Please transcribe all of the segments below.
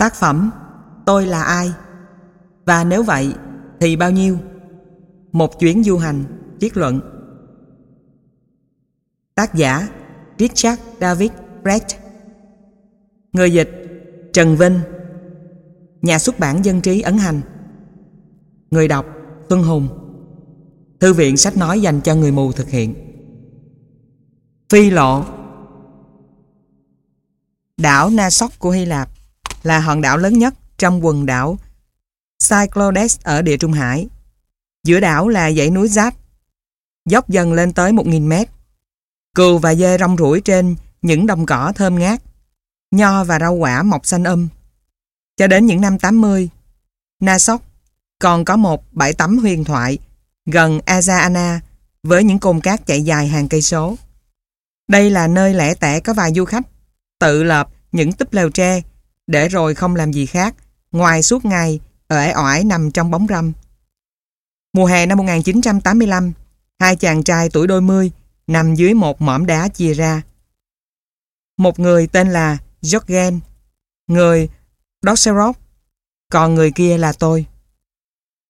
Tác phẩm Tôi là ai? Và nếu vậy thì bao nhiêu? Một chuyến du hành, triết luận. Tác giả Richard David Brecht. Người dịch Trần Vinh. Nhà xuất bản Dân trí ấn hành. Người đọc Xuân Hùng. Thư viện sách nói dành cho người mù thực hiện. Phi lộ. Đảo Na Sóc của Hy Lạp là hòn đảo lớn nhất trong quần đảo Cyclades ở địa Trung Hải. Giữa đảo là dãy núi Giáp, dốc dần lên tới 1.000 mét. Cừu và dê rong ruổi trên những đồng cỏ thơm ngát, nho và rau quả mọc xanh um. Cho đến những năm 80, Naxos còn có một bãi tắm huyền thoại gần Azaana với những cồn cát chạy dài hàng cây số. Đây là nơi lẻ tẻ có vài du khách tự lập những túp lều tre để rồi không làm gì khác ngoài suốt ngày ở ỏi nằm trong bóng râm. Mùa hè năm 1985, hai chàng trai tuổi đôi mươi nằm dưới một mỏm đá chia ra. Một người tên là Jorgen, người Doxerov, còn người kia là tôi.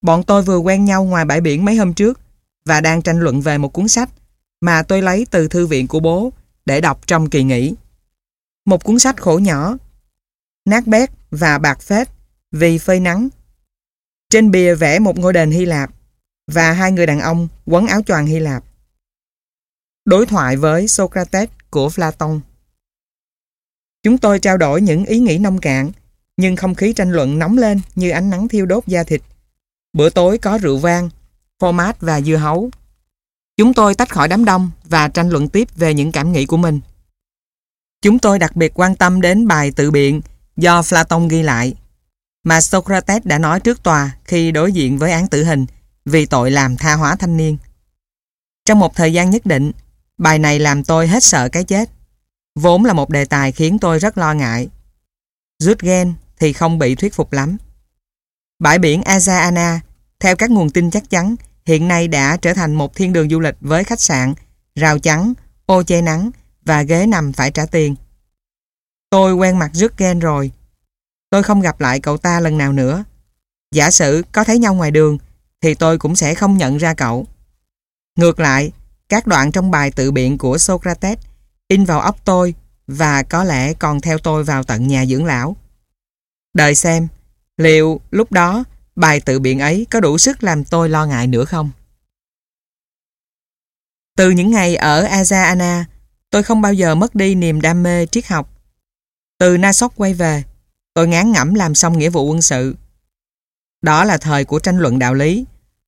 Bọn tôi vừa quen nhau ngoài bãi biển mấy hôm trước và đang tranh luận về một cuốn sách mà tôi lấy từ thư viện của bố để đọc trong kỳ nghỉ. Một cuốn sách khổ nhỏ, nát bét và bạc phết vì phơi nắng. Trên bìa vẽ một ngôi đền Hy Lạp và hai người đàn ông quấn áo choàng Hy Lạp. Đối thoại với Socrates của Platon Chúng tôi trao đổi những ý nghĩ nông cạn nhưng không khí tranh luận nóng lên như ánh nắng thiêu đốt da thịt. Bữa tối có rượu vang, phô mát và dưa hấu. Chúng tôi tách khỏi đám đông và tranh luận tiếp về những cảm nghĩ của mình. Chúng tôi đặc biệt quan tâm đến bài tự biện do Platon ghi lại mà Socrates đã nói trước tòa khi đối diện với án tử hình vì tội làm tha hóa thanh niên. Trong một thời gian nhất định, bài này làm tôi hết sợ cái chết. Vốn là một đề tài khiến tôi rất lo ngại. Rút ghen thì không bị thuyết phục lắm. Bãi biển Azaana, theo các nguồn tin chắc chắn, hiện nay đã trở thành một thiên đường du lịch với khách sạn, rào chắn, ô che nắng và ghế nằm phải trả tiền. Tôi quen mặt rất ghen rồi. Tôi không gặp lại cậu ta lần nào nữa. Giả sử có thấy nhau ngoài đường thì tôi cũng sẽ không nhận ra cậu. Ngược lại, các đoạn trong bài tự biện của Socrates in vào óc tôi và có lẽ còn theo tôi vào tận nhà dưỡng lão. Đợi xem, liệu lúc đó bài tự biện ấy có đủ sức làm tôi lo ngại nữa không? Từ những ngày ở Azaana, tôi không bao giờ mất đi niềm đam mê triết học. Từ Nassau quay về, tôi ngán ngẩm làm xong nghĩa vụ quân sự. Đó là thời của tranh luận đạo lý.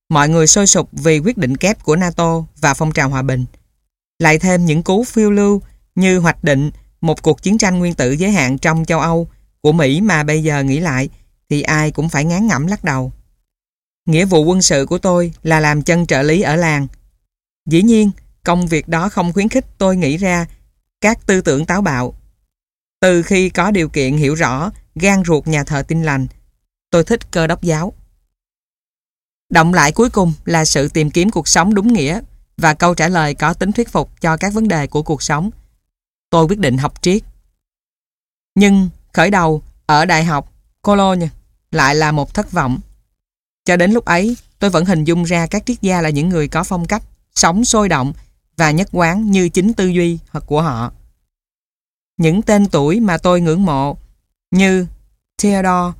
Mọi người sôi sục vì quyết định kép của NATO và phong trào hòa bình. Lại thêm những cú phiêu lưu như hoạch định một cuộc chiến tranh nguyên tử giới hạn trong châu Âu của Mỹ mà bây giờ nghĩ lại thì ai cũng phải ngán ngẩm lắc đầu. Nghĩa vụ quân sự của tôi là làm chân trợ lý ở làng. Dĩ nhiên, công việc đó không khuyến khích tôi nghĩ ra các tư tưởng táo bạo. Từ khi có điều kiện hiểu rõ gan ruột nhà thờ tin lành, tôi thích cơ đốc giáo. Động lại cuối cùng là sự tìm kiếm cuộc sống đúng nghĩa và câu trả lời có tính thuyết phục cho các vấn đề của cuộc sống. Tôi quyết định học triết. Nhưng khởi đầu ở Đại học Cologne lại là một thất vọng. Cho đến lúc ấy, tôi vẫn hình dung ra các triết gia là những người có phong cách, sống sôi động và nhất quán như chính tư duy hoặc của họ. Những tên tuổi mà tôi ngưỡng mộ như Theodore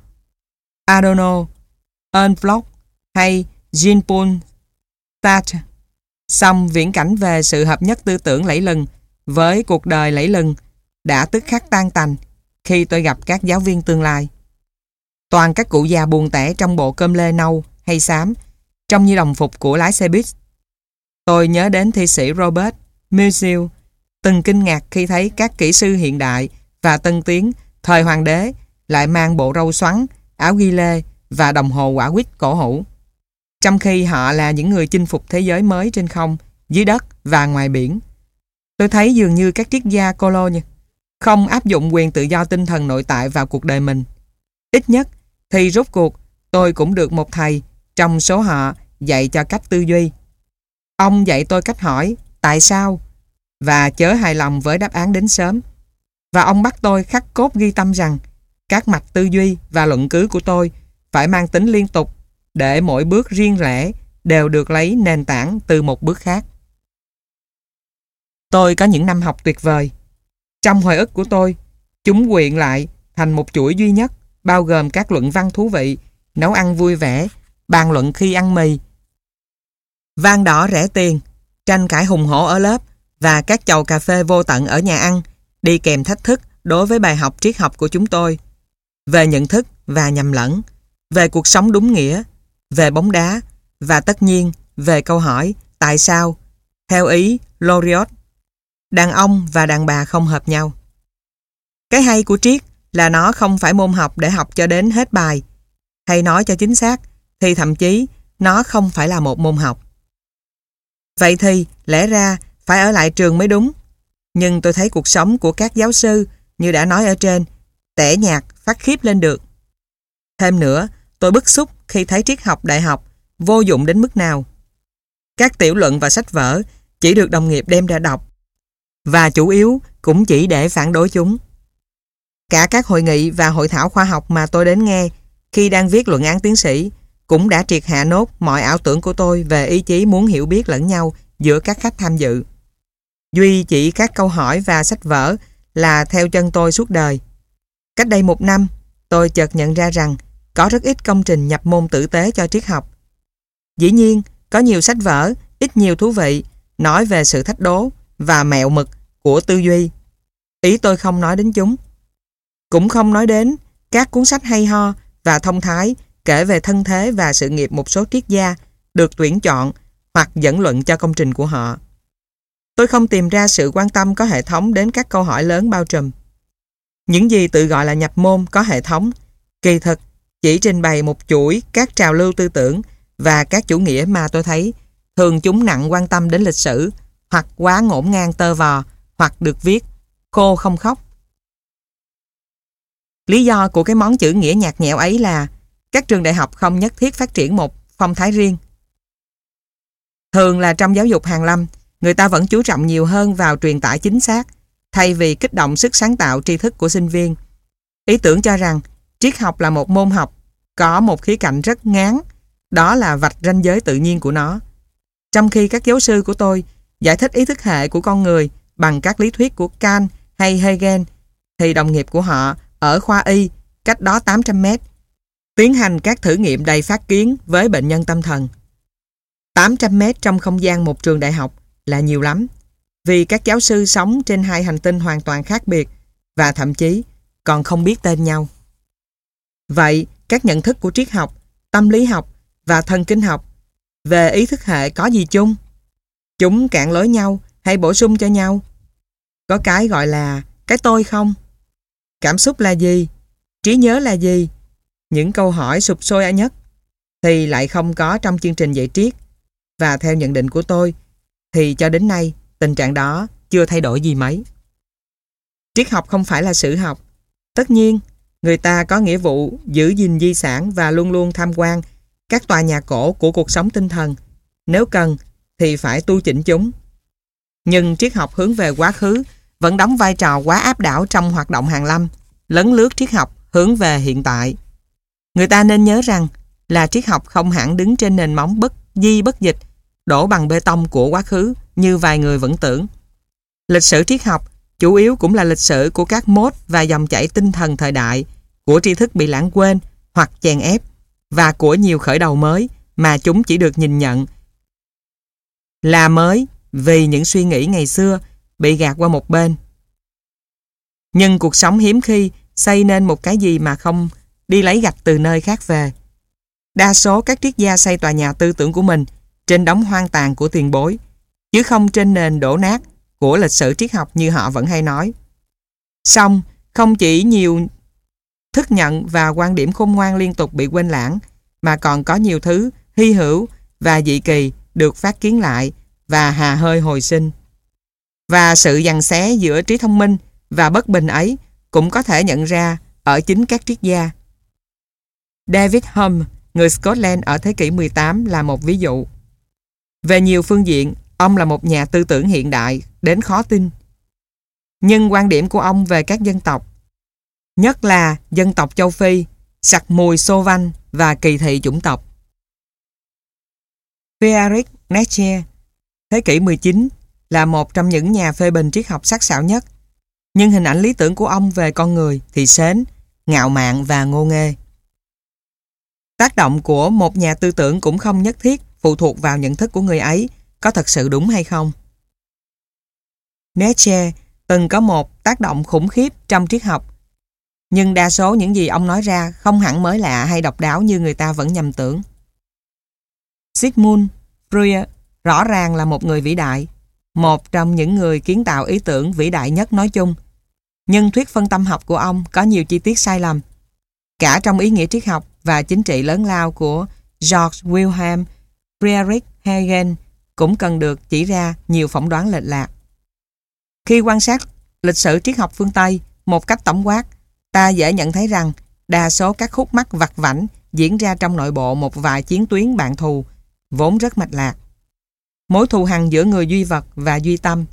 Adorno, Unflock hay Jean-Paul Sartre Xong viễn cảnh về sự hợp nhất tư tưởng lẫy lừng với cuộc đời lẫy lừng đã tức khắc tan tành khi tôi gặp các giáo viên tương lai. Toàn các cụ già buồn tẻ trong bộ cơm lê nâu hay xám, trông như đồng phục của lái xe buýt. Tôi nhớ đến thi sĩ Robert Musil, từng kinh ngạc khi thấy các kỹ sư hiện đại và tân tiến thời hoàng đế lại mang bộ râu xoắn, áo ghi lê và đồng hồ quả quýt cổ hủ. Trong khi họ là những người chinh phục thế giới mới trên không, dưới đất và ngoài biển. Tôi thấy dường như các triết gia Cologne không áp dụng quyền tự do tinh thần nội tại vào cuộc đời mình. Ít nhất thì rốt cuộc tôi cũng được một thầy trong số họ dạy cho cách tư duy. Ông dạy tôi cách hỏi tại sao và chớ hài lòng với đáp án đến sớm. Và ông bắt tôi khắc cốt ghi tâm rằng các mạch tư duy và luận cứ của tôi phải mang tính liên tục để mỗi bước riêng lẻ đều được lấy nền tảng từ một bước khác. Tôi có những năm học tuyệt vời. Trong hồi ức của tôi, chúng quyện lại thành một chuỗi duy nhất bao gồm các luận văn thú vị, nấu ăn vui vẻ, bàn luận khi ăn mì, vang đỏ rẻ tiền, tranh cãi hùng hổ ở lớp và các chầu cà phê vô tận ở nhà ăn đi kèm thách thức đối với bài học triết học của chúng tôi về nhận thức và nhầm lẫn, về cuộc sống đúng nghĩa, về bóng đá và tất nhiên về câu hỏi tại sao, theo ý Loriot, đàn ông và đàn bà không hợp nhau. Cái hay của triết là nó không phải môn học để học cho đến hết bài, hay nói cho chính xác thì thậm chí nó không phải là một môn học. Vậy thì lẽ ra phải ở lại trường mới đúng. Nhưng tôi thấy cuộc sống của các giáo sư như đã nói ở trên tẻ nhạt phát khiếp lên được. Thêm nữa, tôi bức xúc khi thấy triết học đại học vô dụng đến mức nào. Các tiểu luận và sách vở chỉ được đồng nghiệp đem ra đọc và chủ yếu cũng chỉ để phản đối chúng. Cả các hội nghị và hội thảo khoa học mà tôi đến nghe khi đang viết luận án tiến sĩ cũng đã triệt hạ nốt mọi ảo tưởng của tôi về ý chí muốn hiểu biết lẫn nhau giữa các khách tham dự. Duy chỉ các câu hỏi và sách vở là theo chân tôi suốt đời. Cách đây một năm, tôi chợt nhận ra rằng có rất ít công trình nhập môn tử tế cho triết học. Dĩ nhiên, có nhiều sách vở, ít nhiều thú vị, nói về sự thách đố và mẹo mực của tư duy. Ý tôi không nói đến chúng. Cũng không nói đến các cuốn sách hay ho và thông thái kể về thân thế và sự nghiệp một số triết gia được tuyển chọn hoặc dẫn luận cho công trình của họ. Tôi không tìm ra sự quan tâm có hệ thống đến các câu hỏi lớn bao trùm. Những gì tự gọi là nhập môn có hệ thống, kỳ thực chỉ trình bày một chuỗi các trào lưu tư tưởng và các chủ nghĩa mà tôi thấy thường chúng nặng quan tâm đến lịch sử hoặc quá ngổn ngang tơ vò hoặc được viết khô không khóc. Lý do của cái món chữ nghĩa nhạt nhẽo ấy là các trường đại học không nhất thiết phát triển một phong thái riêng. Thường là trong giáo dục hàng lâm, người ta vẫn chú trọng nhiều hơn vào truyền tải chính xác, thay vì kích động sức sáng tạo tri thức của sinh viên. Ý tưởng cho rằng triết học là một môn học, có một khía cạnh rất ngán, đó là vạch ranh giới tự nhiên của nó. Trong khi các giáo sư của tôi giải thích ý thức hệ của con người bằng các lý thuyết của Kant hay Hegel, thì đồng nghiệp của họ ở khoa Y, cách đó 800 mét, tiến hành các thử nghiệm đầy phát kiến với bệnh nhân tâm thần. 800 mét trong không gian một trường đại học là nhiều lắm, vì các giáo sư sống trên hai hành tinh hoàn toàn khác biệt và thậm chí còn không biết tên nhau. Vậy, các nhận thức của triết học, tâm lý học và thần kinh học về ý thức hệ có gì chung? Chúng cạn lối nhau hay bổ sung cho nhau? Có cái gọi là cái tôi không? Cảm xúc là gì? Trí nhớ là gì? Những câu hỏi sụp sôi nhất thì lại không có trong chương trình dạy triết. Và theo nhận định của tôi thì cho đến nay tình trạng đó chưa thay đổi gì mấy. Triết học không phải là sử học. Tất nhiên, người ta có nghĩa vụ giữ gìn di sản và luôn luôn tham quan các tòa nhà cổ của cuộc sống tinh thần. Nếu cần thì phải tu chỉnh chúng. Nhưng triết học hướng về quá khứ vẫn đóng vai trò quá áp đảo trong hoạt động hàng lâm, lấn lướt triết học hướng về hiện tại. Người ta nên nhớ rằng là triết học không hẳn đứng trên nền móng bất di bất dịch, đổ bằng bê tông của quá khứ như vài người vẫn tưởng. Lịch sử triết học chủ yếu cũng là lịch sử của các mốt và dòng chảy tinh thần thời đại, của tri thức bị lãng quên hoặc chèn ép, và của nhiều khởi đầu mới mà chúng chỉ được nhìn nhận là mới vì những suy nghĩ ngày xưa bị gạt qua một bên. Nhưng cuộc sống hiếm khi xây nên một cái gì mà không đi lấy gạch từ nơi khác về. Đa số các triết gia xây tòa nhà tư tưởng của mình trên đống hoang tàn của tiền bối, chứ không trên nền đổ nát của lịch sử triết học như họ vẫn hay nói. Xong, không chỉ nhiều thức nhận và quan điểm khôn ngoan liên tục bị quên lãng, mà còn có nhiều thứ hy hữu và dị kỳ được phát kiến lại và hà hơi hồi sinh. Và sự giằng xé giữa trí thông minh và bất bình ấy cũng có thể nhận ra ở chính các triết gia. David Hume, người Scotland ở thế kỷ 18 là một ví dụ. Về nhiều phương diện, ông là một nhà tư tưởng hiện đại đến khó tin. Nhưng quan điểm của ông về các dân tộc, nhất là dân tộc châu Phi, sặc mùi xô vanh và kỳ thị chủng tộc. Friedrich Nietzsche, thế kỷ 19, là một trong những nhà phê bình triết học sắc sảo nhất. Nhưng hình ảnh lý tưởng của ông về con người thì sến, ngạo mạn và ngô nghê. Tác động của một nhà tư tưởng cũng không nhất thiết phụ thuộc vào nhận thức của người ấy có thật sự đúng hay không. Nietzsche từng có một tác động khủng khiếp trong triết học nhưng đa số những gì ông nói ra không hẳn mới lạ hay độc đáo như người ta vẫn nhầm tưởng. Sigmund Freud rõ ràng là một người vĩ đại, một trong những người kiến tạo ý tưởng vĩ đại nhất nói chung. Nhưng thuyết phân tâm học của ông có nhiều chi tiết sai lầm, cả trong ý nghĩa triết học và chính trị lớn lao của George Wilhelm Friedrich Hegel cũng cần được chỉ ra nhiều phỏng đoán lệch lạc. Khi quan sát lịch sử triết học phương Tây một cách tổng quát, ta dễ nhận thấy rằng đa số các khúc mắc vặt vảnh diễn ra trong nội bộ một vài chiến tuyến bạn thù, vốn rất mạch lạc. Mối thù hằn giữa người duy vật và duy tâm.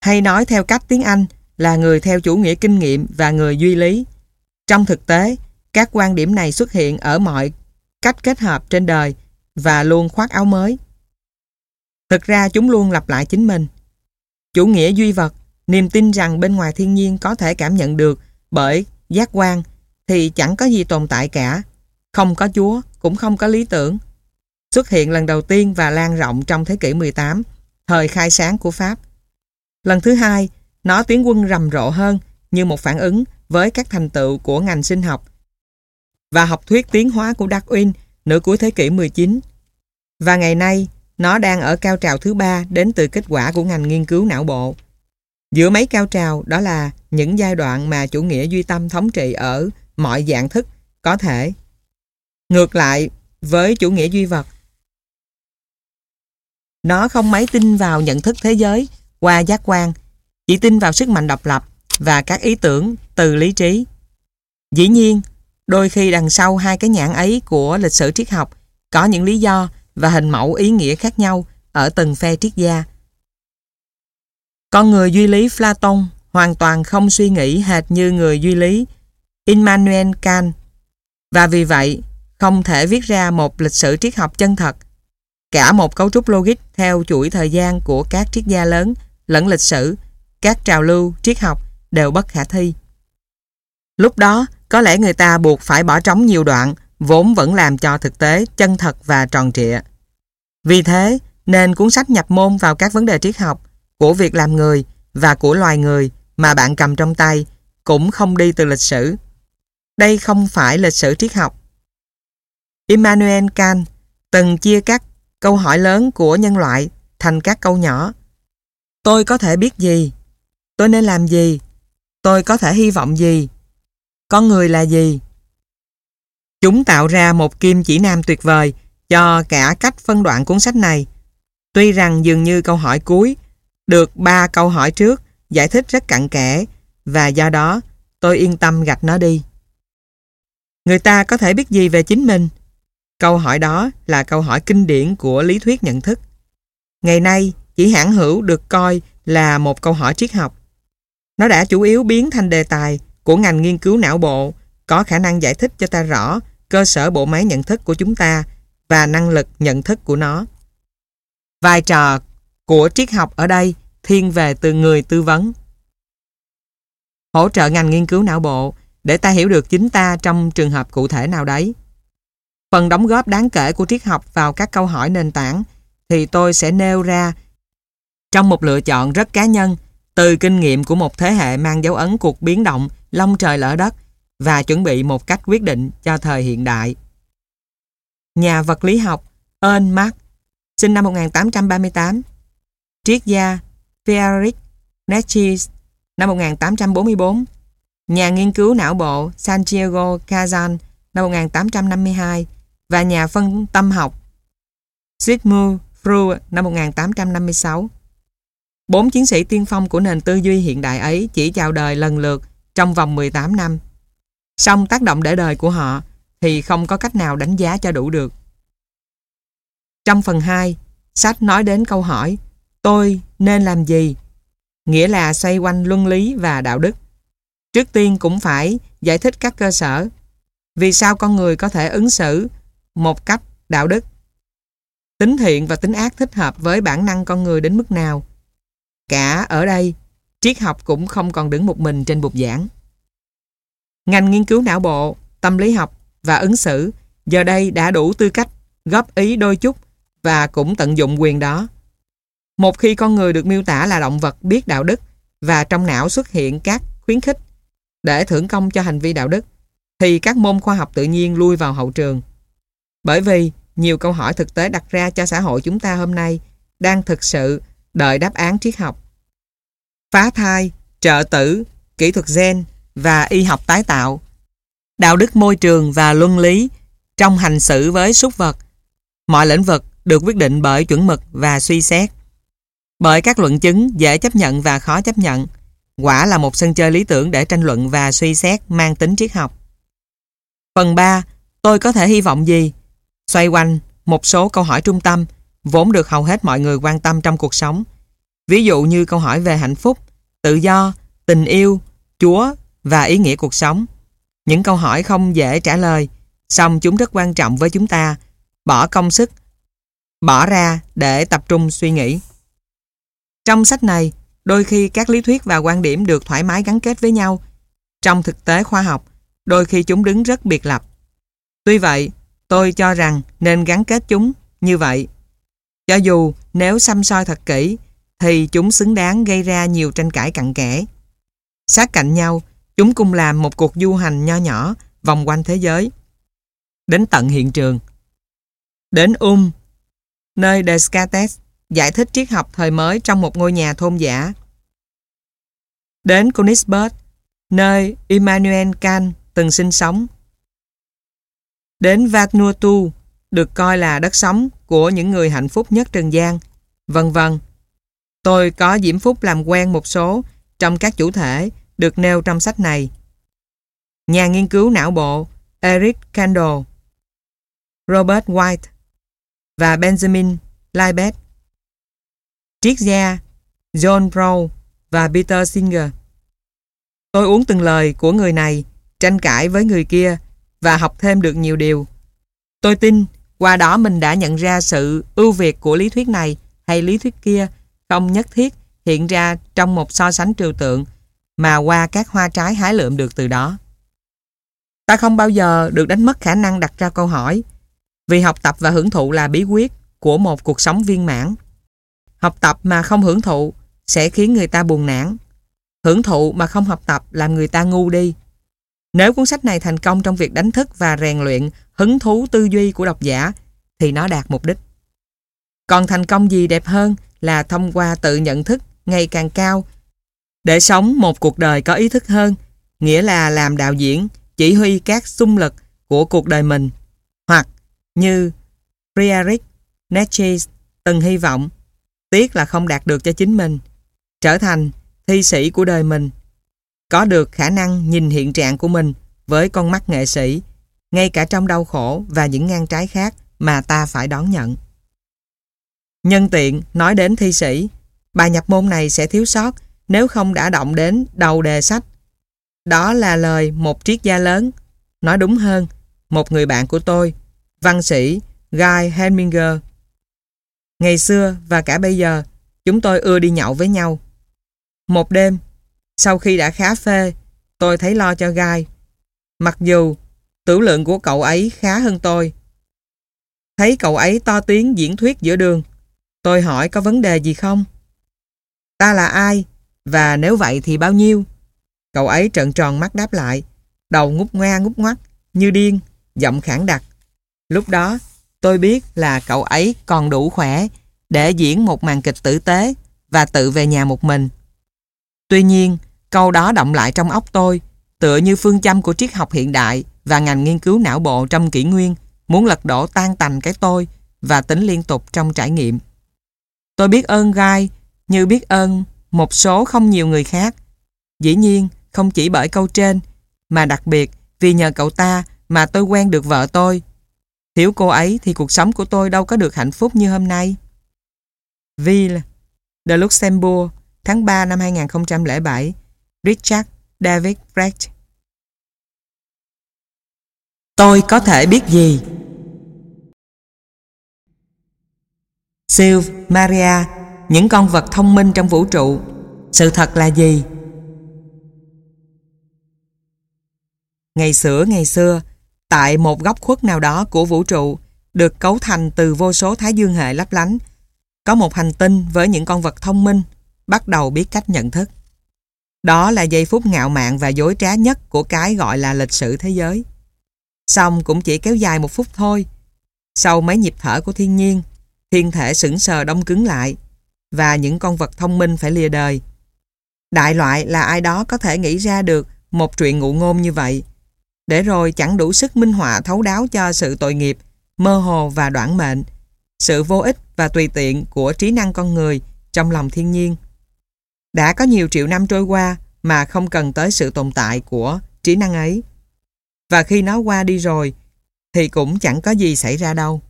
Hay nói theo cách tiếng Anh là người theo chủ nghĩa kinh nghiệm và người duy lý. Trong thực tế, các quan điểm này xuất hiện ở mọi cách kết hợp trên đời và luôn khoác áo mới. Thực ra chúng luôn lặp lại chính mình. Chủ nghĩa duy vật, niềm tin rằng bên ngoài thiên nhiên có thể cảm nhận được bởi giác quan thì chẳng có gì tồn tại cả. Không có Chúa, cũng không có lý tưởng. Xuất hiện lần đầu tiên và lan rộng trong thế kỷ 18, thời khai sáng của Pháp. Lần thứ hai, nó tiến quân rầm rộ hơn như một phản ứng với các thành tựu của ngành sinh học và học thuyết tiến hóa của Darwin nửa cuối thế kỷ 19. Và ngày nay, nó đang ở cao trào thứ ba đến từ kết quả của ngành nghiên cứu não bộ. Giữa mấy cao trào đó là những giai đoạn mà chủ nghĩa duy tâm thống trị ở mọi dạng thức có thể. Ngược lại với chủ nghĩa duy vật, nó không mấy tin vào nhận thức thế giới qua giác quan, chỉ tin vào sức mạnh độc lập và các ý tưởng từ lý trí. Dĩ nhiên, đôi khi đằng sau hai cái nhãn ấy của lịch sử triết học có những lý do và hình mẫu ý nghĩa khác nhau ở từng phe triết gia. Con người duy lý Platon hoàn toàn không suy nghĩ hệt như người duy lý Immanuel Kant và vì vậy không thể viết ra một lịch sử triết học chân thật. Cả một cấu trúc logic theo chuỗi thời gian của các triết gia lớn lẫn lịch sử, các trào lưu triết học đều bất khả thi. Lúc đó, có lẽ người ta buộc phải bỏ trống nhiều đoạn vốn vẫn làm cho thực tế chân thật và tròn trịa. Vì thế, nên cuốn sách nhập môn vào các vấn đề triết học của việc làm người và của loài người mà bạn cầm trong tay cũng không đi từ lịch sử. Đây không phải lịch sử triết học. Immanuel Kant từng chia các câu hỏi lớn của nhân loại thành các câu nhỏ. Tôi có thể biết gì? Tôi nên làm gì? Tôi có thể hy vọng gì? Con người là gì? Chúng tạo ra một kim chỉ nam tuyệt vời cho cả cách phân đoạn cuốn sách này. Tuy rằng dường như câu hỏi cuối được ba câu hỏi trước giải thích rất cặn kẽ và do đó tôi yên tâm gạch nó đi. Người ta có thể biết gì về chính mình? Câu hỏi đó là câu hỏi kinh điển của lý thuyết nhận thức. Ngày nay, chỉ hãng hữu được coi là một câu hỏi triết học. Nó đã chủ yếu biến thành đề tài của ngành nghiên cứu não bộ, có khả năng giải thích cho ta rõ cơ sở bộ máy nhận thức của chúng ta và năng lực nhận thức của nó. Vai trò của triết học ở đây thiên về từ người tư vấn. Hỗ trợ ngành nghiên cứu não bộ để ta hiểu được chính ta trong trường hợp cụ thể nào đấy. Phần đóng góp đáng kể của triết học vào các câu hỏi nền tảng thì tôi sẽ nêu ra trong một lựa chọn rất cá nhân từ kinh nghiệm của một thế hệ mang dấu ấn cuộc biến động long trời lỡ đất và chuẩn bị một cách quyết định cho thời hiện đại. Nhà vật lý học Ern Mark, sinh năm 1838 Triết gia Friedrich Nietzsche, năm 1844 Nhà nghiên cứu não bộ Santiago Cazan, năm 1852 và nhà phân tâm học Sigmund Freud, năm 1856 Bốn chiến sĩ tiên phong của nền tư duy hiện đại ấy chỉ chào đời lần lượt trong vòng 18 năm. Song tác động để đời của họ thì không có cách nào đánh giá cho đủ được. Trong phần 2, sách nói đến câu hỏi tôi nên làm gì? Nghĩa là xoay quanh luân lý và đạo đức. Trước tiên cũng phải giải thích các cơ sở. Vì sao con người có thể ứng xử một cách đạo đức? Tính thiện và tính ác thích hợp với bản năng con người đến mức nào? Cả ở đây, triết học cũng không còn đứng một mình trên bục giảng. Ngành nghiên cứu não bộ, tâm lý học và ứng xử giờ đây đã đủ tư cách góp ý đôi chút và cũng tận dụng quyền đó. Một khi con người được miêu tả là động vật biết đạo đức và trong não xuất hiện các khuyến khích để thưởng công cho hành vi đạo đức, thì các môn khoa học tự nhiên lui vào hậu trường. Bởi vì nhiều câu hỏi thực tế đặt ra cho xã hội chúng ta hôm nay đang thực sự đợi đáp án triết học. Phá thai, trợ tử, kỹ thuật gen và y học tái tạo, đạo đức môi trường và luân lý trong hành xử với súc vật. Mọi lĩnh vực được quyết định bởi chuẩn mực và suy xét. Bởi các luận chứng dễ chấp nhận và khó chấp nhận, quả là một sân chơi lý tưởng để tranh luận và suy xét mang tính triết học. Phần 3, tôi có thể hy vọng gì? Xoay quanh một số câu hỏi trung tâm vốn được hầu hết mọi người quan tâm trong cuộc sống. Ví dụ như câu hỏi về hạnh phúc, tự do, tình yêu, Chúa và ý nghĩa cuộc sống. Những câu hỏi không dễ trả lời, song chúng rất quan trọng với chúng ta. Bỏ công sức, bỏ ra để tập trung suy nghĩ. Trong sách này, đôi khi các lý thuyết và quan điểm được thoải mái gắn kết với nhau. Trong thực tế khoa học, đôi khi chúng đứng rất biệt lập. Tuy vậy, tôi cho rằng nên gắn kết chúng như vậy. Cho dù nếu xăm soi thật kỹ, thì chúng xứng đáng gây ra nhiều tranh cãi cặn kẽ. Sát cạnh nhau, chúng cùng làm một cuộc du hành nho nhỏ vòng quanh thế giới. Đến tận hiện trường. Đến Um, nơi Descartes giải thích triết học thời mới trong một ngôi nhà thôn giả. Đến Königsberg, nơi Immanuel Kant từng sinh sống. Đến Vanuatu, được coi là đất sống của những người hạnh phúc nhất trần gian, vân vân. Tôi có diễm phúc làm quen một số trong các chủ thể được nêu trong sách này. Nhà nghiên cứu não bộ Eric Kandel, Robert White và Benjamin Libet triết gia John Brown và Peter Singer. Tôi uống từng lời của người này, tranh cãi với người kia và học thêm được nhiều điều. Tôi tin qua đó mình đã nhận ra sự ưu việt của lý thuyết này hay lý thuyết kia không nhất thiết hiện ra trong một so sánh trừu tượng mà qua các hoa trái hái lượm được từ đó. Ta không bao giờ được đánh mất khả năng đặt ra câu hỏi vì học tập và hưởng thụ là bí quyết của một cuộc sống viên mãn. Học tập mà không hưởng thụ sẽ khiến người ta buồn nản. Hưởng thụ mà không học tập làm người ta ngu đi. Nếu cuốn sách này thành công trong việc đánh thức và rèn luyện hứng thú tư duy của độc giả, thì nó đạt mục đích. Còn thành công gì đẹp hơn là thông qua tự nhận thức ngày càng cao để sống một cuộc đời có ý thức hơn, nghĩa là làm đạo diễn, chỉ huy các xung lực của cuộc đời mình. Hoặc như Friedrich Nietzsche từng hy vọng Tiếc là không đạt được cho chính mình. Trở thành thi sĩ của đời mình. Có được khả năng nhìn hiện trạng của mình với con mắt nghệ sĩ, ngay cả trong đau khổ và những ngang trái khác mà ta phải đón nhận. Nhân tiện nói đến thi sĩ, bài nhập môn này sẽ thiếu sót nếu không đã động đến đầu đề sách. Đó là lời một triết gia lớn, nói đúng hơn, một người bạn của tôi, văn sĩ Guy Heminger Ngày xưa và cả bây giờ, chúng tôi ưa đi nhậu với nhau. Một đêm, sau khi đã khá phê, tôi thấy lo cho gai. Mặc dù tử lượng của cậu ấy khá hơn tôi. Thấy cậu ấy to tiếng diễn thuyết giữa đường. Tôi hỏi có vấn đề gì không? Ta là ai? Và nếu vậy thì bao nhiêu? Cậu ấy trợn tròn mắt đáp lại, đầu ngút ngoa ngút ngoắt, như điên, giọng khản đặc. Lúc đó, Tôi biết là cậu ấy còn đủ khỏe để diễn một màn kịch tử tế và tự về nhà một mình. Tuy nhiên, câu đó động lại trong óc tôi tựa như phương châm của triết học hiện đại và ngành nghiên cứu não bộ trong kỷ nguyên muốn lật đổ tan tành cái tôi và tính liên tục trong trải nghiệm. Tôi biết ơn Gai như biết ơn một số không nhiều người khác. Dĩ nhiên, không chỉ bởi câu trên, mà đặc biệt vì nhờ cậu ta mà tôi quen được vợ tôi Thiếu cô ấy thì cuộc sống của tôi đâu có được hạnh phúc như hôm nay. Ville, de Luxembourg, tháng 3 năm 2007, Richard David Brecht Tôi có thể biết gì? Sylv, Maria, những con vật thông minh trong vũ trụ, sự thật là gì? Ngày xưa ngày xưa, tại một góc khuất nào đó của vũ trụ được cấu thành từ vô số thái dương hệ lấp lánh, có một hành tinh với những con vật thông minh bắt đầu biết cách nhận thức. Đó là giây phút ngạo mạn và dối trá nhất của cái gọi là lịch sử thế giới. Xong cũng chỉ kéo dài một phút thôi. Sau mấy nhịp thở của thiên nhiên, thiên thể sững sờ đông cứng lại và những con vật thông minh phải lìa đời. Đại loại là ai đó có thể nghĩ ra được một chuyện ngụ ngôn như vậy để rồi chẳng đủ sức minh họa thấu đáo cho sự tội nghiệp, mơ hồ và đoạn mệnh, sự vô ích và tùy tiện của trí năng con người trong lòng thiên nhiên. Đã có nhiều triệu năm trôi qua mà không cần tới sự tồn tại của trí năng ấy. Và khi nó qua đi rồi thì cũng chẳng có gì xảy ra đâu.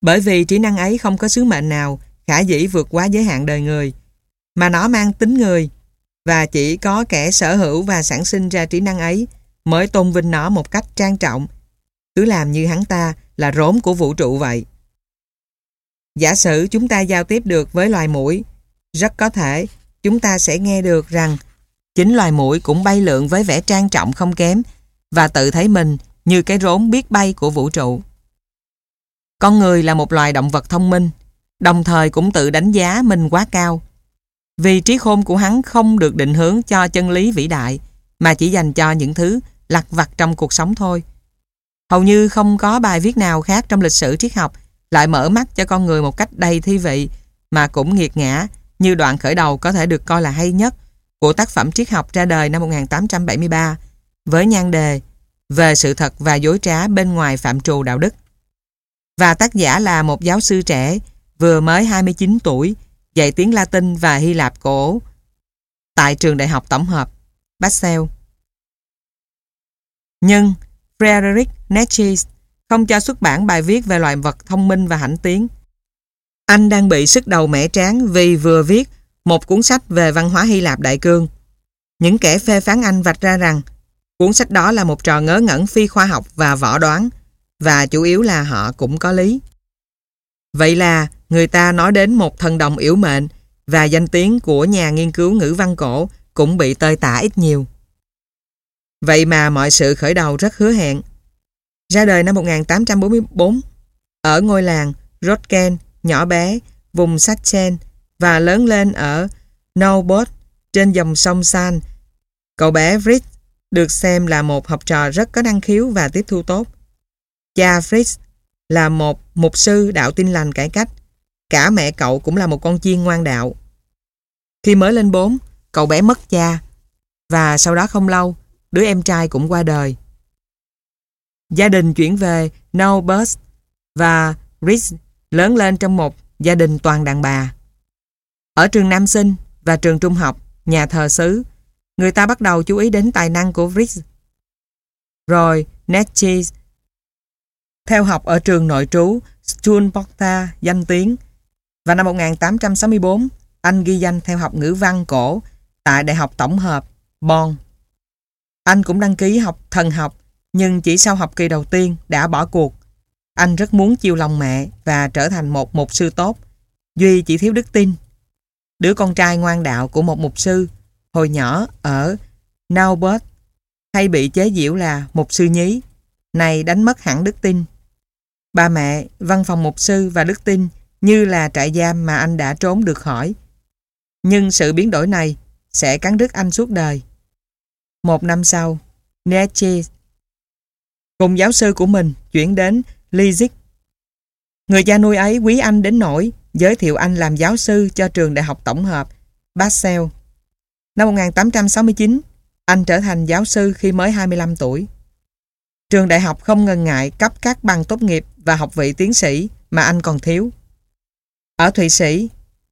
Bởi vì trí năng ấy không có sứ mệnh nào khả dĩ vượt quá giới hạn đời người, mà nó mang tính người và chỉ có kẻ sở hữu và sản sinh ra trí năng ấy mới tôn vinh nó một cách trang trọng cứ làm như hắn ta là rốn của vũ trụ vậy. Giả sử chúng ta giao tiếp được với loài mũi, rất có thể chúng ta sẽ nghe được rằng chính loài mũi cũng bay lượn với vẻ trang trọng không kém và tự thấy mình như cái rốn biết bay của vũ trụ. Con người là một loài động vật thông minh, đồng thời cũng tự đánh giá mình quá cao. Vì trí khôn của hắn không được định hướng cho chân lý vĩ đại, mà chỉ dành cho những thứ lặt vặt trong cuộc sống thôi. Hầu như không có bài viết nào khác trong lịch sử triết học lại mở mắt cho con người một cách đầy thi vị mà cũng nghiệt ngã như đoạn khởi đầu có thể được coi là hay nhất của tác phẩm triết học ra đời năm 1873 với nhan đề về sự thật và dối trá bên ngoài phạm trù đạo đức. Và tác giả là một giáo sư trẻ, vừa mới 29 tuổi, dạy tiếng Latin và Hy Lạp cổ tại trường đại học tổng hợp Basel. Nhưng Frederick Nietzsche không cho xuất bản bài viết về loài vật thông minh và hãnh tiến. Anh đang bị sức đầu mẻ tráng vì vừa viết một cuốn sách về văn hóa Hy Lạp Đại Cương. Những kẻ phê phán anh vạch ra rằng cuốn sách đó là một trò ngớ ngẩn phi khoa học và võ đoán và chủ yếu là họ cũng có lý. Vậy là người ta nói đến một thần đồng yếu mệnh và danh tiếng của nhà nghiên cứu ngữ văn cổ cũng bị tơi tả ít nhiều. Vậy mà mọi sự khởi đầu rất hứa hẹn. Ra đời năm 1844 ở ngôi làng Rotken nhỏ bé, vùng sachsen và lớn lên ở Naubot trên dòng sông San. Cậu bé Fritz được xem là một học trò rất có năng khiếu và tiếp thu tốt. Cha Fritz là một mục sư đạo tin lành cải cách. Cả mẹ cậu cũng là một con chiên ngoan đạo. Khi mới lên bốn, cậu bé mất cha và sau đó không lâu, đứa em trai cũng qua đời. Gia đình chuyển về Naubus và Fritz lớn lên trong một gia đình toàn đàn bà. Ở trường Nam Sinh và trường trung học, nhà thờ xứ, người ta bắt đầu chú ý đến tài năng của Fritz. Rồi Nietzsche theo học ở trường nội trú Stulporta danh tiếng và năm 1864 anh ghi danh theo học ngữ văn cổ tại Đại học Tổng hợp Bonn. Anh cũng đăng ký học thần học nhưng chỉ sau học kỳ đầu tiên đã bỏ cuộc anh rất muốn chiều lòng mẹ và trở thành một mục sư tốt. Duy chỉ thiếu đức tin. Đứa con trai ngoan đạo của một mục sư hồi nhỏ ở Naubert hay bị chế giễu là mục sư nhí, này đánh mất hẳn đức tin. Ba mẹ, văn phòng mục sư và đức tin như là trại giam mà anh đã trốn được khỏi. Nhưng sự biến đổi này sẽ cắn đứt anh suốt đời. Một năm sau, Nietzsche cùng giáo sư của mình chuyển đến Leipzig. Người cha nuôi ấy quý anh đến nỗi giới thiệu anh làm giáo sư cho trường đại học tổng hợp Basel. Năm 1869, anh trở thành giáo sư khi mới 25 tuổi. Trường đại học không ngần ngại cấp các bằng tốt nghiệp và học vị tiến sĩ mà anh còn thiếu. Ở Thụy Sĩ,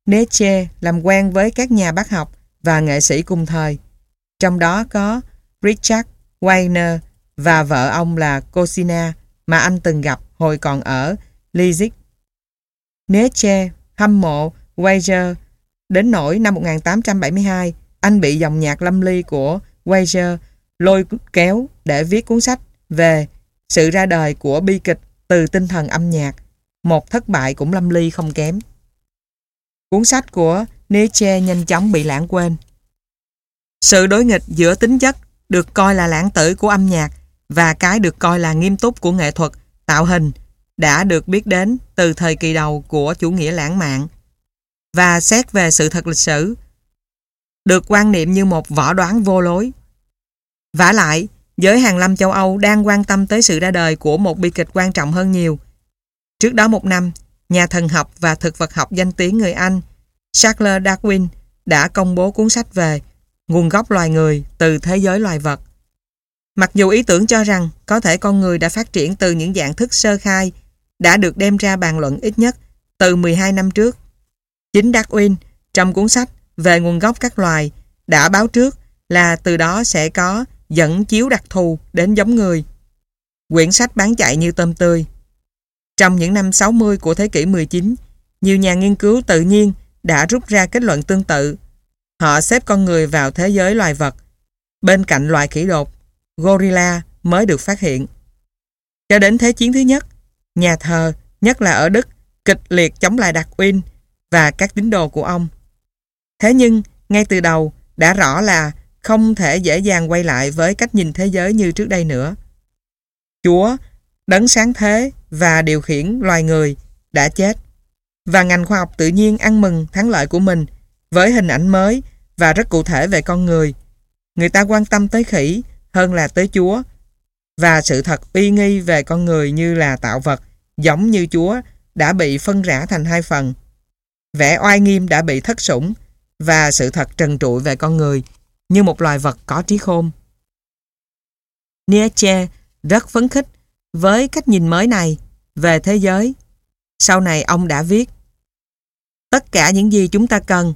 Nietzsche làm quen với các nhà bác học và nghệ sĩ cùng thời. Trong đó có Richard Wagner và vợ ông là Cosina mà anh từng gặp hồi còn ở Leipzig. Nietzsche hâm mộ Weger đến nỗi năm 1872 anh bị dòng nhạc lâm ly của Wager lôi kéo để viết cuốn sách về sự ra đời của bi kịch từ tinh thần âm nhạc. Một thất bại cũng lâm ly không kém. Cuốn sách của Nietzsche nhanh chóng bị lãng quên. Sự đối nghịch giữa tính chất được coi là lãng tử của âm nhạc và cái được coi là nghiêm túc của nghệ thuật, tạo hình đã được biết đến từ thời kỳ đầu của chủ nghĩa lãng mạn và xét về sự thật lịch sử được quan niệm như một võ đoán vô lối. vả lại, giới hàng lâm châu Âu đang quan tâm tới sự ra đời của một bi kịch quan trọng hơn nhiều. Trước đó một năm, nhà thần học và thực vật học danh tiếng người Anh Charles Darwin đã công bố cuốn sách về nguồn gốc loài người từ thế giới loài vật. Mặc dù ý tưởng cho rằng có thể con người đã phát triển từ những dạng thức sơ khai đã được đem ra bàn luận ít nhất từ 12 năm trước. Chính Darwin trong cuốn sách về nguồn gốc các loài đã báo trước là từ đó sẽ có dẫn chiếu đặc thù đến giống người. Quyển sách bán chạy như tôm tươi. Trong những năm 60 của thế kỷ 19, nhiều nhà nghiên cứu tự nhiên đã rút ra kết luận tương tự. Họ xếp con người vào thế giới loài vật. Bên cạnh loài khỉ đột, gorilla mới được phát hiện. Cho đến Thế chiến thứ nhất, nhà thờ, nhất là ở Đức, kịch liệt chống lại Đặc Uyên và các tín đồ của ông. Thế nhưng, ngay từ đầu, đã rõ là không thể dễ dàng quay lại với cách nhìn thế giới như trước đây nữa. Chúa, đấng sáng thế và điều khiển loài người đã chết và ngành khoa học tự nhiên ăn mừng thắng lợi của mình với hình ảnh mới và rất cụ thể về con người. Người ta quan tâm tới khỉ hơn là tới Chúa và sự thật uy nghi về con người như là tạo vật giống như Chúa đã bị phân rã thành hai phần. Vẻ oai nghiêm đã bị thất sủng và sự thật trần trụi về con người như một loài vật có trí khôn. Nietzsche rất phấn khích với cách nhìn mới này về thế giới. Sau này ông đã viết Tất cả những gì chúng ta cần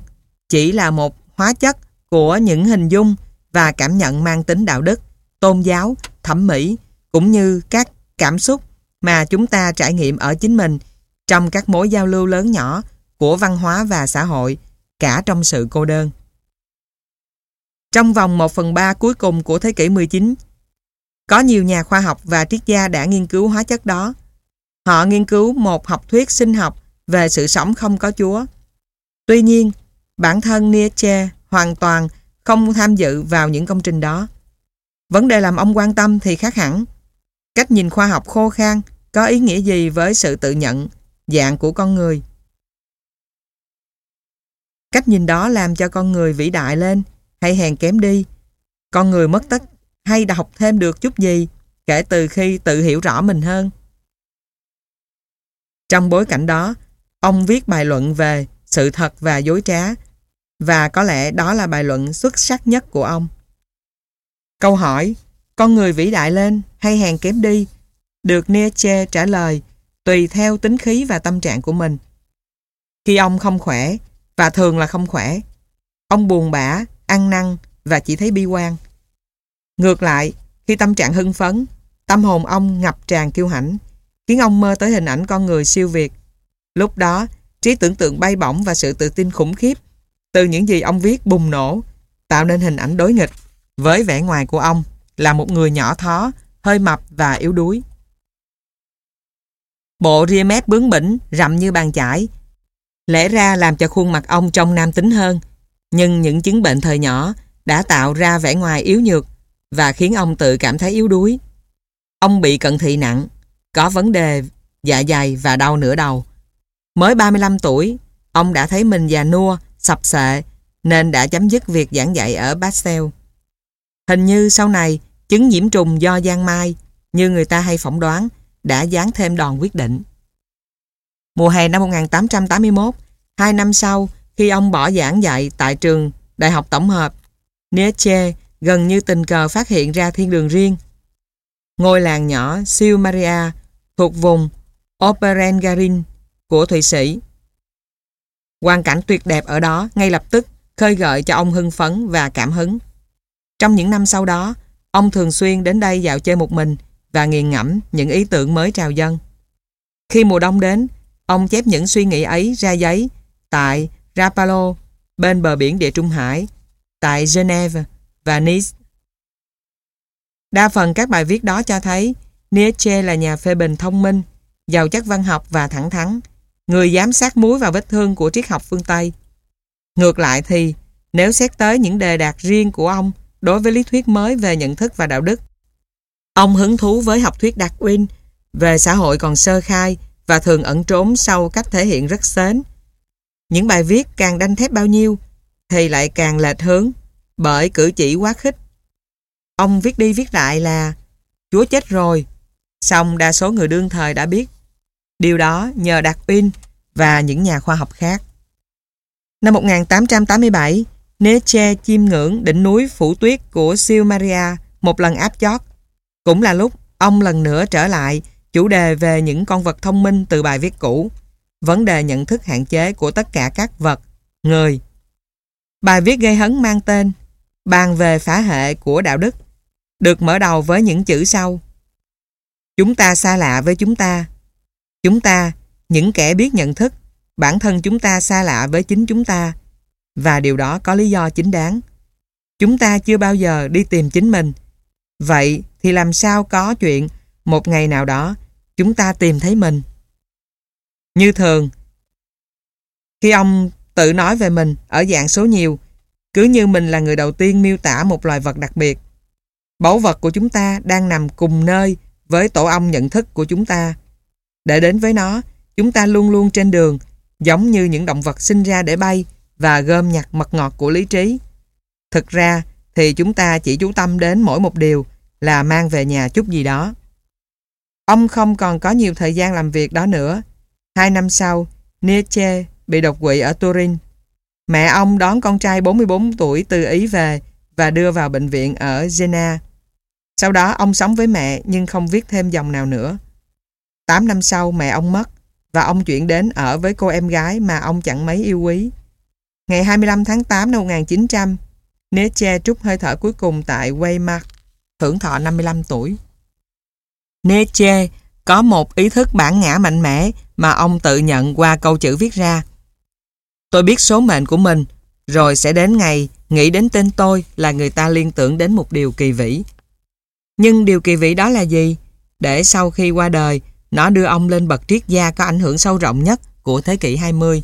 chỉ là một hóa chất của những hình dung và cảm nhận mang tính đạo đức, tôn giáo, thẩm mỹ cũng như các cảm xúc mà chúng ta trải nghiệm ở chính mình trong các mối giao lưu lớn nhỏ của văn hóa và xã hội cả trong sự cô đơn. Trong vòng 1 phần 3 cuối cùng của thế kỷ 19, có nhiều nhà khoa học và triết gia đã nghiên cứu hóa chất đó. Họ nghiên cứu một học thuyết sinh học về sự sống không có Chúa. Tuy nhiên, bản thân Nietzsche hoàn toàn không tham dự vào những công trình đó. Vấn đề làm ông quan tâm thì khác hẳn. Cách nhìn khoa học khô khan có ý nghĩa gì với sự tự nhận, dạng của con người? Cách nhìn đó làm cho con người vĩ đại lên hay hèn kém đi. Con người mất tất hay học thêm được chút gì kể từ khi tự hiểu rõ mình hơn. Trong bối cảnh đó, ông viết bài luận về sự thật và dối trá và có lẽ đó là bài luận xuất sắc nhất của ông. Câu hỏi con người vĩ đại lên hay hèn kém đi được Nietzsche trả lời tùy theo tính khí và tâm trạng của mình. Khi ông không khỏe và thường là không khỏe. Ông buồn bã, ăn năn và chỉ thấy bi quan. Ngược lại, khi tâm trạng hưng phấn, tâm hồn ông ngập tràn kiêu hãnh, khiến ông mơ tới hình ảnh con người siêu việt. Lúc đó, trí tưởng tượng bay bổng và sự tự tin khủng khiếp từ những gì ông viết bùng nổ, tạo nên hình ảnh đối nghịch với vẻ ngoài của ông là một người nhỏ thó, hơi mập và yếu đuối. Bộ ria mép bướng bỉnh, rậm như bàn chải, lẽ ra làm cho khuôn mặt ông trông nam tính hơn. Nhưng những chứng bệnh thời nhỏ đã tạo ra vẻ ngoài yếu nhược và khiến ông tự cảm thấy yếu đuối. Ông bị cận thị nặng, có vấn đề dạ dày và đau nửa đầu. Mới 35 tuổi, ông đã thấy mình già nua, sập sệ nên đã chấm dứt việc giảng dạy ở Basel. Hình như sau này, chứng nhiễm trùng do giang mai, như người ta hay phỏng đoán, đã dán thêm đòn quyết định. Mùa hè năm 1881, hai năm sau, khi ông bỏ giảng dạy tại trường Đại học Tổng hợp, Nietzsche gần như tình cờ phát hiện ra thiên đường riêng. Ngôi làng nhỏ Siêu Maria thuộc vùng Operengarin của Thụy Sĩ. Hoàn cảnh tuyệt đẹp ở đó ngay lập tức khơi gợi cho ông hưng phấn và cảm hứng. Trong những năm sau đó, ông thường xuyên đến đây dạo chơi một mình và nghiền ngẫm những ý tưởng mới trào dân. Khi mùa đông đến, Ông chép những suy nghĩ ấy ra giấy tại Rapallo, bên bờ biển Địa Trung Hải. tại Geneva và Nice. Đa phần các bài viết đó cho thấy Nietzsche là nhà phê bình thông minh, giàu chất văn học và thẳng thắn, người giám sát muối và vết thương của triết học phương Tây. Ngược lại thì, nếu xét tới những đề đạt riêng của ông đối với lý thuyết mới về nhận thức và đạo đức, ông hứng thú với học thuyết Darwin về xã hội còn sơ khai và thường ẩn trốn sau cách thể hiện rất sến. Những bài viết càng đanh thép bao nhiêu thì lại càng lệch hướng bởi cử chỉ quá khích. Ông viết đi viết lại là Chúa chết rồi. Xong đa số người đương thời đã biết. Điều đó nhờ đặc Darwin và những nhà khoa học khác. Năm 1887, Nietzsche chiêm ngưỡng đỉnh núi phủ tuyết của siêu Maria một lần áp chót. Cũng là lúc ông lần nữa trở lại chủ đề về những con vật thông minh từ bài viết cũ, vấn đề nhận thức hạn chế của tất cả các vật, người. Bài viết gây hấn mang tên Bàn về phá hệ của đạo đức được mở đầu với những chữ sau. Chúng ta xa lạ với chúng ta. Chúng ta, những kẻ biết nhận thức, bản thân chúng ta xa lạ với chính chúng ta và điều đó có lý do chính đáng. Chúng ta chưa bao giờ đi tìm chính mình. Vậy thì làm sao có chuyện một ngày nào đó chúng ta tìm thấy mình? Như thường, khi ông tự nói về mình ở dạng số nhiều, cứ như mình là người đầu tiên miêu tả một loài vật đặc biệt. Báu vật của chúng ta đang nằm cùng nơi với tổ ong nhận thức của chúng ta. Để đến với nó, chúng ta luôn luôn trên đường, giống như những động vật sinh ra để bay và gom nhặt mật ngọt của lý trí. Thực ra thì chúng ta chỉ chú tâm đến mỗi một điều là mang về nhà chút gì đó. Ông không còn có nhiều thời gian làm việc đó nữa. Hai năm sau, Nietzsche bị đột quỵ ở Turin. Mẹ ông đón con trai 44 tuổi từ Ý về và đưa vào bệnh viện ở Jena. Sau đó ông sống với mẹ nhưng không viết thêm dòng nào nữa. 8 năm sau mẹ ông mất và ông chuyển đến ở với cô em gái mà ông chẳng mấy yêu quý. Ngày 25 tháng 8 năm 1900, Nietzsche trút hơi thở cuối cùng tại Weimar, hưởng thọ 55 tuổi. Nietzsche có một ý thức bản ngã mạnh mẽ mà ông tự nhận qua câu chữ viết ra. Tôi biết số mệnh của mình, rồi sẽ đến ngày nghĩ đến tên tôi là người ta liên tưởng đến một điều kỳ vĩ. Nhưng điều kỳ vĩ đó là gì? Để sau khi qua đời, nó đưa ông lên bậc triết gia có ảnh hưởng sâu rộng nhất của thế kỷ 20.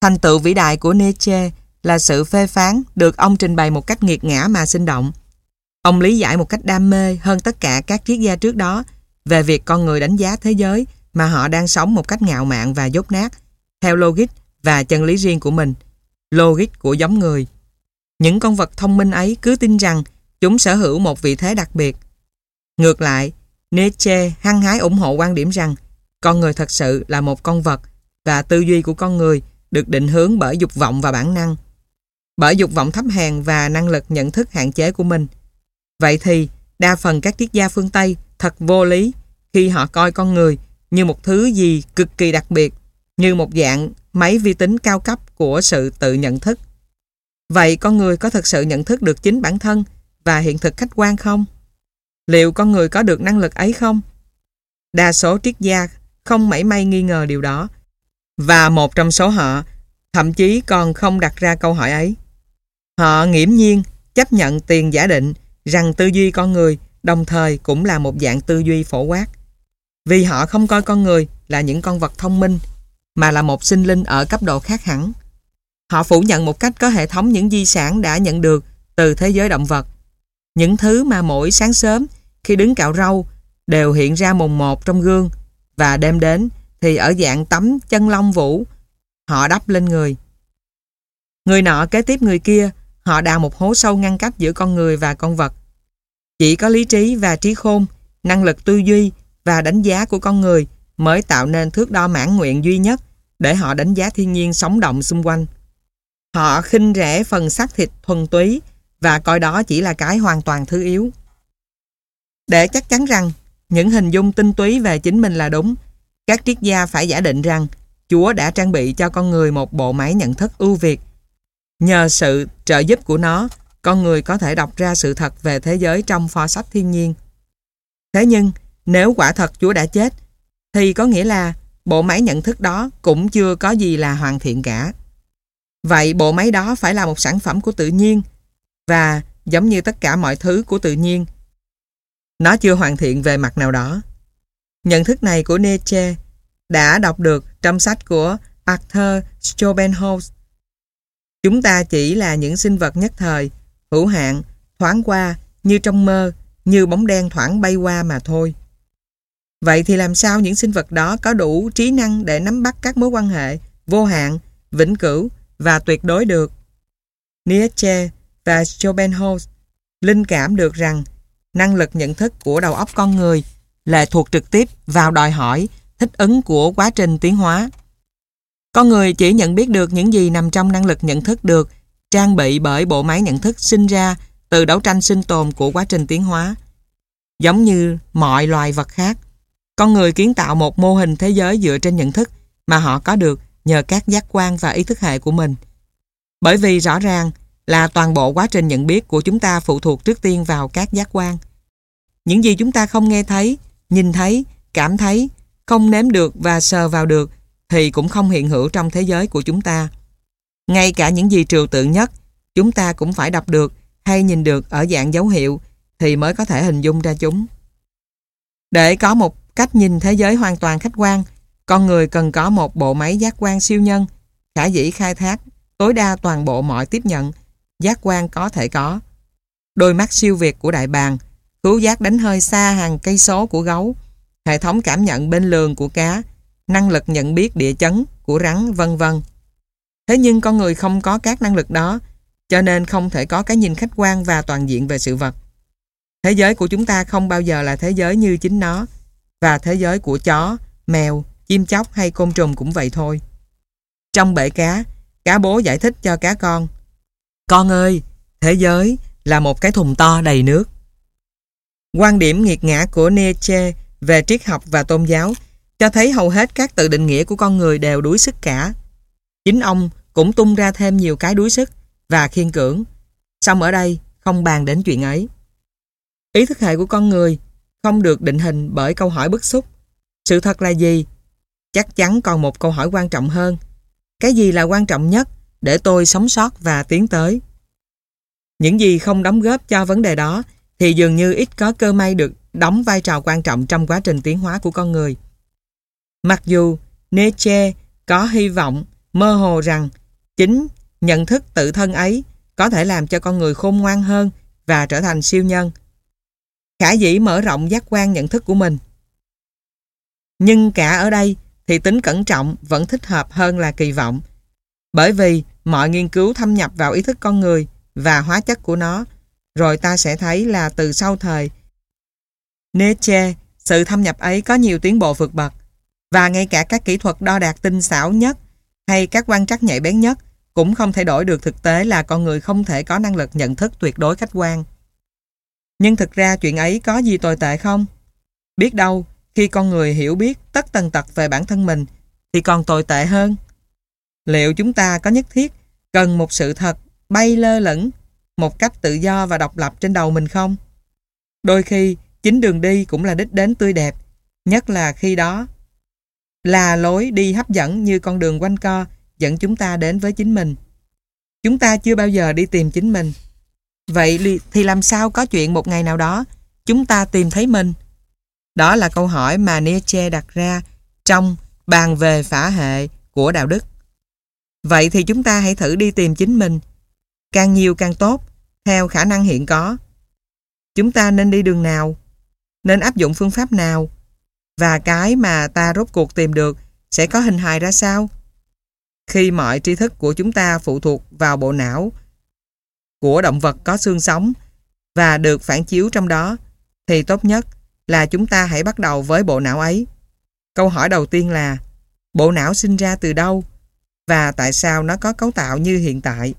Thành tựu vĩ đại của Nietzsche là sự phê phán được ông trình bày một cách nghiệt ngã mà sinh động. Ông lý giải một cách đam mê hơn tất cả các triết gia trước đó về việc con người đánh giá thế giới mà họ đang sống một cách ngạo mạn và dốt nát, theo logic và chân lý riêng của mình, logic của giống người. Những con vật thông minh ấy cứ tin rằng chúng sở hữu một vị thế đặc biệt. Ngược lại, Nietzsche hăng hái ủng hộ quan điểm rằng con người thật sự là một con vật và tư duy của con người được định hướng bởi dục vọng và bản năng. Bởi dục vọng thấp hèn và năng lực nhận thức hạn chế của mình. Vậy thì, đa phần các triết gia phương Tây thật vô lý khi họ coi con người như một thứ gì cực kỳ đặc biệt, như một dạng máy vi tính cao cấp của sự tự nhận thức. Vậy con người có thực sự nhận thức được chính bản thân và hiện thực khách quan không? Liệu con người có được năng lực ấy không? Đa số triết gia không mảy may nghi ngờ điều đó và một trong số họ thậm chí còn không đặt ra câu hỏi ấy. Họ nghiễm nhiên chấp nhận tiền giả định rằng tư duy con người đồng thời cũng là một dạng tư duy phổ quát. Vì họ không coi con người là những con vật thông minh mà là một sinh linh ở cấp độ khác hẳn. Họ phủ nhận một cách có hệ thống những di sản đã nhận được từ thế giới động vật. Những thứ mà mỗi sáng sớm khi đứng cạo râu đều hiện ra mùng một trong gương và đêm đến thì ở dạng tấm chân long vũ họ đắp lên người. Người nọ kế tiếp người kia họ đào một hố sâu ngăn cách giữa con người và con vật. Chỉ có lý trí và trí khôn, năng lực tư duy và đánh giá của con người mới tạo nên thước đo mãn nguyện duy nhất để họ đánh giá thiên nhiên sống động xung quanh. Họ khinh rẻ phần xác thịt thuần túy và coi đó chỉ là cái hoàn toàn thứ yếu. Để chắc chắn rằng những hình dung tinh túy về chính mình là đúng, các triết gia phải giả định rằng Chúa đã trang bị cho con người một bộ máy nhận thức ưu việt. Nhờ sự trợ giúp của nó, con người có thể đọc ra sự thật về thế giới trong pho sách thiên nhiên. Thế nhưng, nếu quả thật Chúa đã chết, thì có nghĩa là bộ máy nhận thức đó cũng chưa có gì là hoàn thiện cả. Vậy bộ máy đó phải là một sản phẩm của tự nhiên Và giống như tất cả mọi thứ của tự nhiên, nó chưa hoàn thiện về mặt nào đó. Nhận thức này của Nietzsche đã đọc được trong sách của Arthur Schopenhauer. Chúng ta chỉ là những sinh vật nhất thời, hữu hạn, thoáng qua, như trong mơ, như bóng đen thoảng bay qua mà thôi. Vậy thì làm sao những sinh vật đó có đủ trí năng để nắm bắt các mối quan hệ vô hạn, vĩnh cửu và tuyệt đối được? Nietzsche và Schopenhauer linh cảm được rằng năng lực nhận thức của đầu óc con người lệ thuộc trực tiếp vào đòi hỏi, thích ứng của quá trình tiến hóa. Con người chỉ nhận biết được những gì nằm trong năng lực nhận thức được trang bị bởi bộ máy nhận thức sinh ra từ đấu tranh sinh tồn của quá trình tiến hóa. Giống như mọi loài vật khác, con người kiến tạo một mô hình thế giới dựa trên nhận thức mà họ có được nhờ các giác quan và ý thức hệ của mình. Bởi vì rõ ràng là toàn bộ quá trình nhận biết của chúng ta phụ thuộc trước tiên vào các giác quan. Những gì chúng ta không nghe thấy, nhìn thấy, cảm thấy, không nếm được và sờ vào được thì cũng không hiện hữu trong thế giới của chúng ta. Ngay cả những gì trừu tượng nhất, chúng ta cũng phải đọc được hay nhìn được ở dạng dấu hiệu thì mới có thể hình dung ra chúng. Để có một cách nhìn thế giới hoàn toàn khách quan, con người cần có một bộ máy giác quan siêu nhân, khả dĩ khai thác tối đa toàn bộ mọi tiếp nhận, giác quan có thể có. Đôi mắt siêu việt của đại bàng, khứu giác đánh hơi xa hàng cây số của gấu, hệ thống cảm nhận bên lường của cá, năng lực nhận biết địa chấn của rắn vân vân. Thế nhưng con người không có các năng lực đó, cho nên không thể có cái nhìn khách quan và toàn diện về sự vật. Thế giới của chúng ta không bao giờ là thế giới như chính nó, và thế giới của chó, mèo, chim chóc hay côn trùng cũng vậy thôi. Trong bể cá, cá bố giải thích cho cá con. Con ơi, thế giới là một cái thùng to đầy nước. Quan điểm nghiệt ngã của Nietzsche về triết học và tôn giáo cho thấy hầu hết các tự định nghĩa của con người đều đuối sức cả. Chính ông cũng tung ra thêm nhiều cái đuối sức và khiên cưỡng. Xong ở đây không bàn đến chuyện ấy. Ý thức hệ của con người không được định hình bởi câu hỏi bức xúc. Sự thật là gì? Chắc chắn còn một câu hỏi quan trọng hơn. Cái gì là quan trọng nhất để tôi sống sót và tiến tới? Những gì không đóng góp cho vấn đề đó thì dường như ít có cơ may được đóng vai trò quan trọng trong quá trình tiến hóa của con người. Mặc dù Nietzsche có hy vọng, mơ hồ rằng chính nhận thức tự thân ấy có thể làm cho con người khôn ngoan hơn và trở thành siêu nhân. Khả dĩ mở rộng giác quan nhận thức của mình. Nhưng cả ở đây thì tính cẩn trọng vẫn thích hợp hơn là kỳ vọng. Bởi vì mọi nghiên cứu thâm nhập vào ý thức con người và hóa chất của nó, rồi ta sẽ thấy là từ sau thời Nietzsche, sự thâm nhập ấy có nhiều tiến bộ vượt bậc và ngay cả các kỹ thuật đo đạc tinh xảo nhất hay các quan trắc nhạy bén nhất cũng không thể đổi được thực tế là con người không thể có năng lực nhận thức tuyệt đối khách quan. Nhưng thực ra chuyện ấy có gì tồi tệ không? Biết đâu, khi con người hiểu biết tất tần tật về bản thân mình thì còn tồi tệ hơn. Liệu chúng ta có nhất thiết cần một sự thật bay lơ lửng một cách tự do và độc lập trên đầu mình không? Đôi khi, chính đường đi cũng là đích đến tươi đẹp, nhất là khi đó là lối đi hấp dẫn như con đường quanh co dẫn chúng ta đến với chính mình. Chúng ta chưa bao giờ đi tìm chính mình. Vậy thì làm sao có chuyện một ngày nào đó chúng ta tìm thấy mình? Đó là câu hỏi mà Nietzsche đặt ra trong bàn về phả hệ của đạo đức. Vậy thì chúng ta hãy thử đi tìm chính mình. Càng nhiều càng tốt, theo khả năng hiện có. Chúng ta nên đi đường nào? Nên áp dụng phương pháp nào? Và cái mà ta rốt cuộc tìm được sẽ có hình hài ra sao? Khi mọi tri thức của chúng ta phụ thuộc vào bộ não của động vật có xương sống và được phản chiếu trong đó, thì tốt nhất là chúng ta hãy bắt đầu với bộ não ấy. Câu hỏi đầu tiên là bộ não sinh ra từ đâu và tại sao nó có cấu tạo như hiện tại?